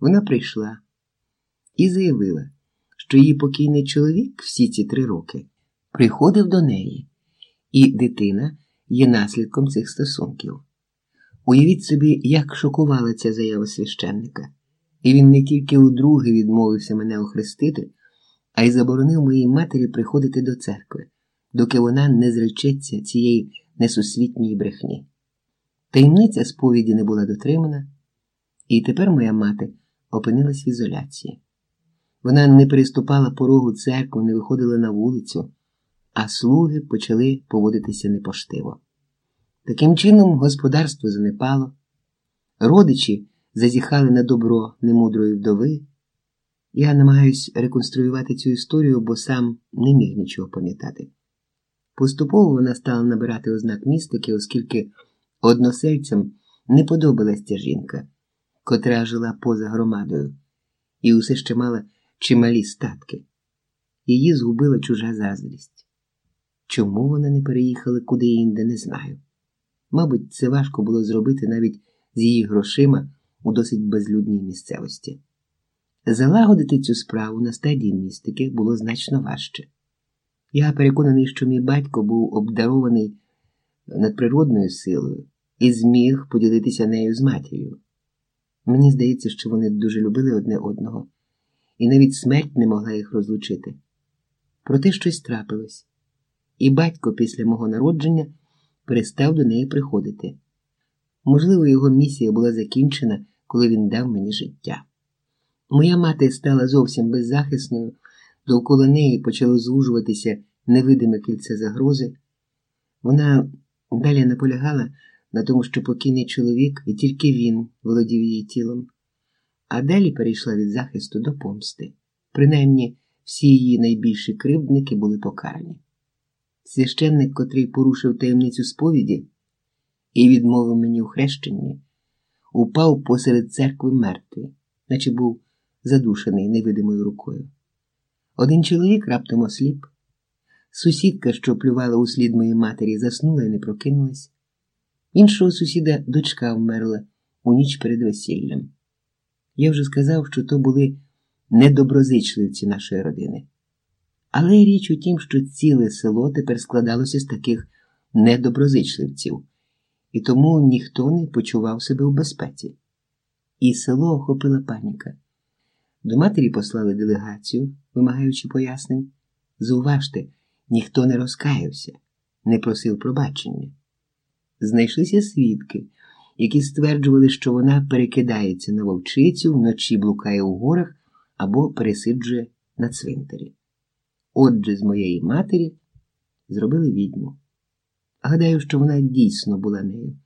Вона прийшла і заявила, що її покійний чоловік всі ці три роки приходив до неї, і дитина є наслідком цих стосунків. Уявіть собі, як шокувала ця заява священника, і він не тільки удруге відмовився мене охрестити, а й заборонив моїй матері приходити до церкви, доки вона не зречеться цієї несусвітньої брехні. Таємниця сповіді не була дотримана, і тепер моя мати опинилась в ізоляції. Вона не переступала порогу церкви, не виходила на вулицю, а слуги почали поводитися непоштиво. Таким чином, господарство занепало, родичі зазіхали на добро немудрої вдови. Я намагаюсь реконструювати цю історію, бо сам не міг нічого пам'ятати. Поступово вона стала набирати ознак містики, оскільки односельцям не подобалась ця жінка, котра жила поза громадою, і усе ще мала чималі статки. Її згубила чужа заздрість. Чому вона не переїхала куди інде, не знаю. Мабуть, це важко було зробити навіть з її грошима у досить безлюдній місцевості. Залагодити цю справу на стадії містики було значно важче. Я переконаний, що мій батько був обдарований надприродною силою і зміг поділитися нею з матір'ю. Мені здається, що вони дуже любили одне одного, і навіть смерть не могла їх розлучити. Проте щось трапилось, і батько після мого народження перестав до неї приходити. Можливо, його місія була закінчена, коли він дав мені життя. Моя мати стала зовсім беззахисною, довкола неї почало звужуватися невидиме кільце загрози. Вона далі наполягала на тому, що покійний чоловік і тільки він володів її тілом, а далі перейшла від захисту до помсти. Принаймні, всі її найбільші кривдники були покарані. Священник, котрий порушив таємницю сповіді і відмовив мені у хрещенні, упав посеред церкви мертвий, наче був задушений невидимою рукою. Один чоловік раптом осліп. Сусідка, що плювала у слід моїй матері, заснула і не прокинулась. Іншого сусіда дочка вмерла у ніч перед весіллям. Я вже сказав, що то були недоброзичливці нашої родини. Але річ у тім, що ціле село тепер складалося з таких недоброзичливців, і тому ніхто не почував себе в безпеці. І село охопила паніка. До матері послали делегацію, вимагаючи пояснень. Зауважте, ніхто не розкаявся, не просив пробачення. Знайшлися свідки, які стверджували, що вона перекидається на вовчицю, вночі блукає у горах або пересиджує на цвинтарі. Отже, з моєї матері зробили відьму. Гадаю, що вона дійсно була нею,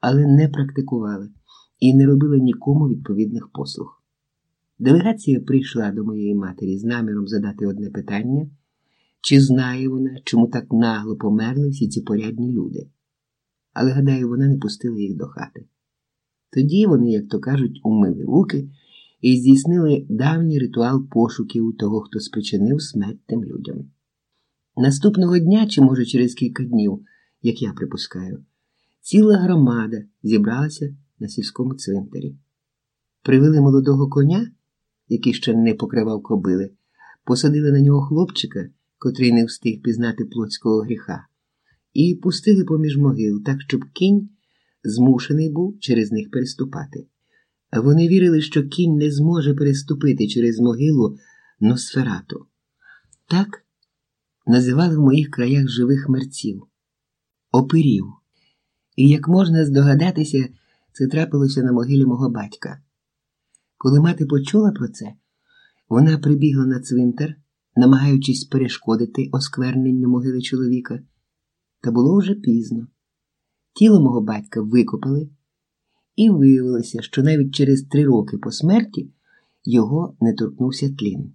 але не практикувала і не робила нікому відповідних послуг. Делегація прийшла до моєї матері з наміром задати одне питання, чи знає вона, чому так нагло померли всі ці порядні люди. Але, гадаю, вона не пустила їх до хати. Тоді вони, як то кажуть, умили руки і здійснили давній ритуал пошуків того, хто спричинив смерть тим людям. Наступного дня, чи, може, через кілька днів, як я припускаю, ціла громада зібралася на сільському цвинтарі. Привели молодого коня, який ще не покривав кобили, посадили на нього хлопчика, котрий не встиг пізнати плотського гріха, і пустили поміж могил, так, щоб кінь змушений був через них переступати. Вони вірили, що кінь не зможе переступити через могилу Носферату. Так називали в моїх краях живих мерців, опирів. І, як можна здогадатися, це трапилося на могилі мого батька. Коли мати почула про це, вона прибігла на цвинтар, намагаючись перешкодити оскверненню могили чоловіка, та було вже пізно. Тіло мого батька викопали. І виявилося, що навіть через три роки по смерті його не торкнувся тлін.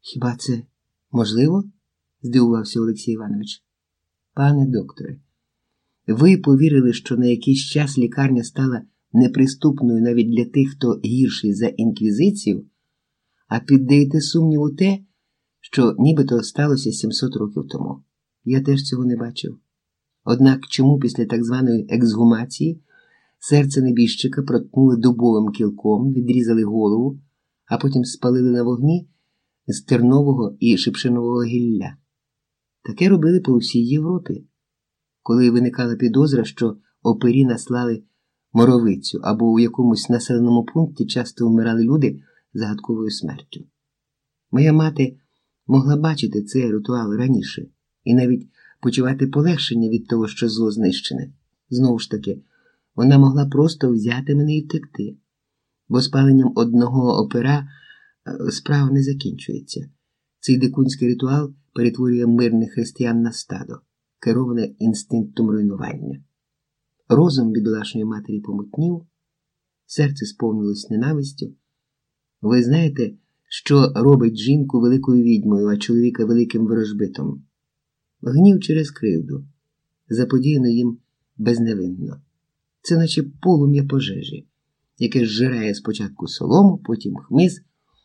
Хіба це можливо? здивувався Олексій Іванович. Пане докторе, ви повірили, що на якийсь час лікарня стала неприступною навіть для тих, хто гірший за інквізицію, а піддаєте сумніву те, що нібито сталося 700 років тому. Я теж цього не бачив. Однак чому після так званої ексгумації? Серце небіжчика проткнули дубовим кілком, відрізали голову, а потім спалили на вогні з тернового і шипшинового гілля. Таке робили по всій Європі, коли виникала підозра, що опері наслали моровицю або у якомусь населеному пункті часто вмирали люди загадковою смертю. Моя мати могла бачити цей ритуал раніше і навіть почувати полегшення від того, що зло знищене. Знову ж таки, вона могла просто взяти мене і втекти, бо спаленням одного опера е, справа не закінчується. Цей дикунський ритуал перетворює мирних християн на стадо, кероване інстинктом руйнування. Розум бідолашної матері помутнів, серце сповнилось ненавистю. Ви знаєте, що робить жінку великою відьмою, а чоловіка великим ворожбитом? Гнів через кривду, заподіяно їм безневинно. Це наче полум'я пожежі, яке зжирає спочатку солому, потім хмиз.